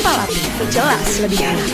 Apalagi jelas lebih enak.